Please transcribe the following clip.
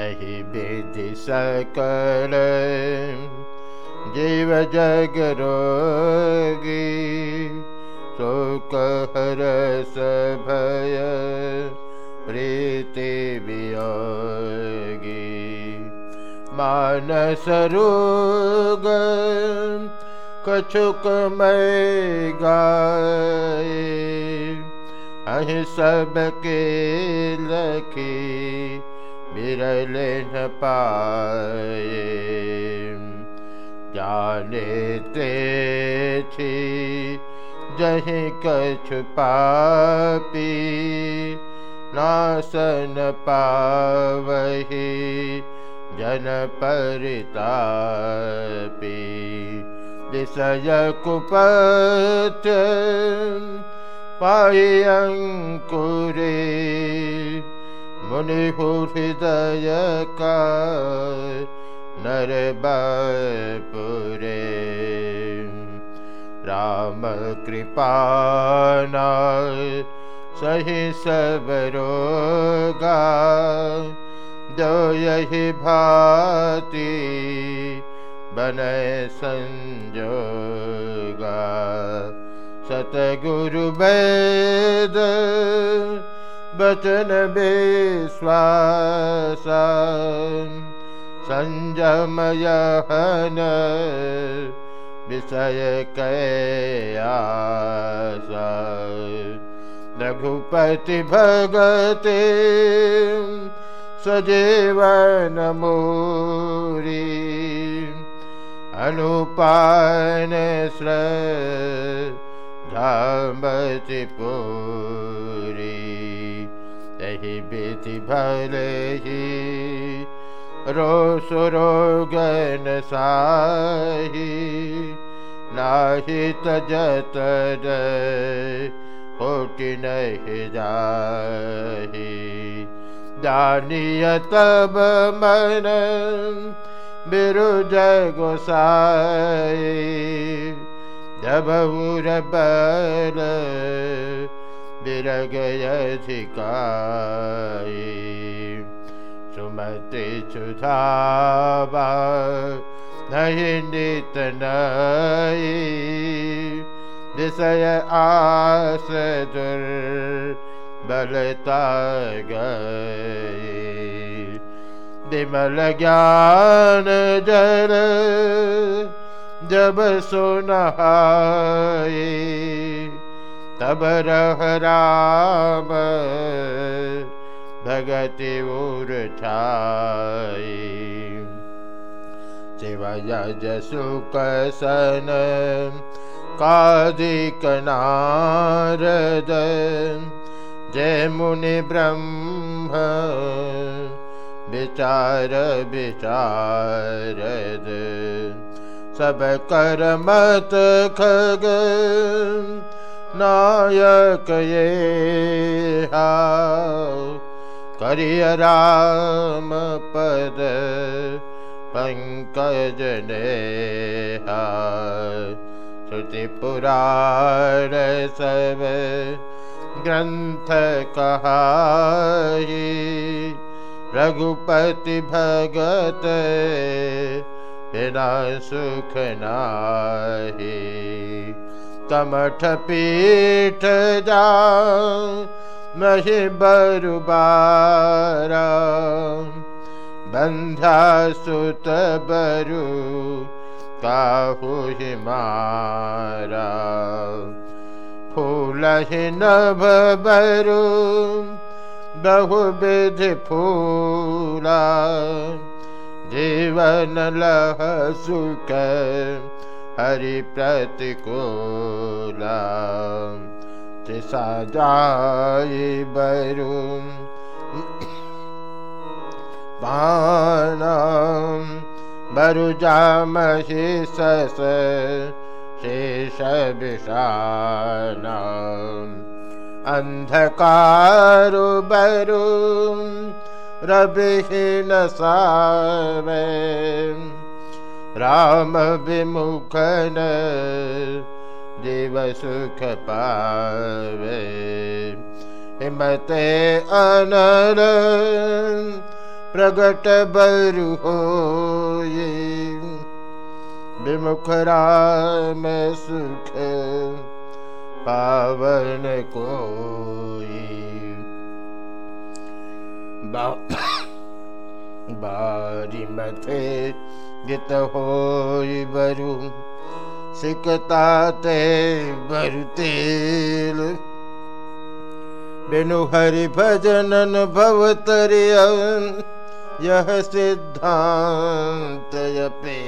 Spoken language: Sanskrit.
अहि विधि सकल। जीव जग रोगी शोक हरस भय, प्रीति वियोगी। मानस रोग, कछुक मैं गाए, अहि सबके लखी। बिरल न पाए जाने ते छी जही कछु पापी नासन पावही जन परितापी। विषय कुपथ पाई अंकुरे मुनि हृदय का नर पुरे राम कृपाना सही सब रोगा जो यही भाती बनय संजोगा। सतगुरु वेद बचन विश्वास संजमयहन विषय कयास रघुपति भगते सजीवन मोरी अनुपान श्रमति पूरी यही विधि भले ही। रोस रोगन साही, नाही तजत होटी नहीं जाही। जानिय तब मन बिरुज गोसाई, जब उर बल बिरग अधिकाई सुमति सुधावा, नहीं नित नई विषय आस दुर बलता गई। विमल ज्ञान जर जब सुनहाए तब रह राम। भगति यज सुख सन कादिक नारद। जय मुनि ब्रह्म विचार विचारद। सब कर मत खग नायक ये करिय राम पद पंकज ने श्रुति पुराण सब ग्रंथ कहा रघुपति भगत बिना सुख नाही कमठ पीठ जा। मही बरुबारा। बंध्या सुत बरु काहु ही मारा। फूल ही नभ बरु बहुविधि जीवन लह सुख हरि प्रतिकूला जाई बरु। बाणम बरु जामहि सस शेष विषाणा अन्धकारु बरु रविहीन सावे। राम विमुखन जीव सुख पावे हिमते अनर प्रगट बरु हो ये विमुख राम सुख पावन को बारी मथे गित हो बरु, सिकता ते बरु तेल। बिनु हरि भजनन भवतरिय यह सिद्धांत पे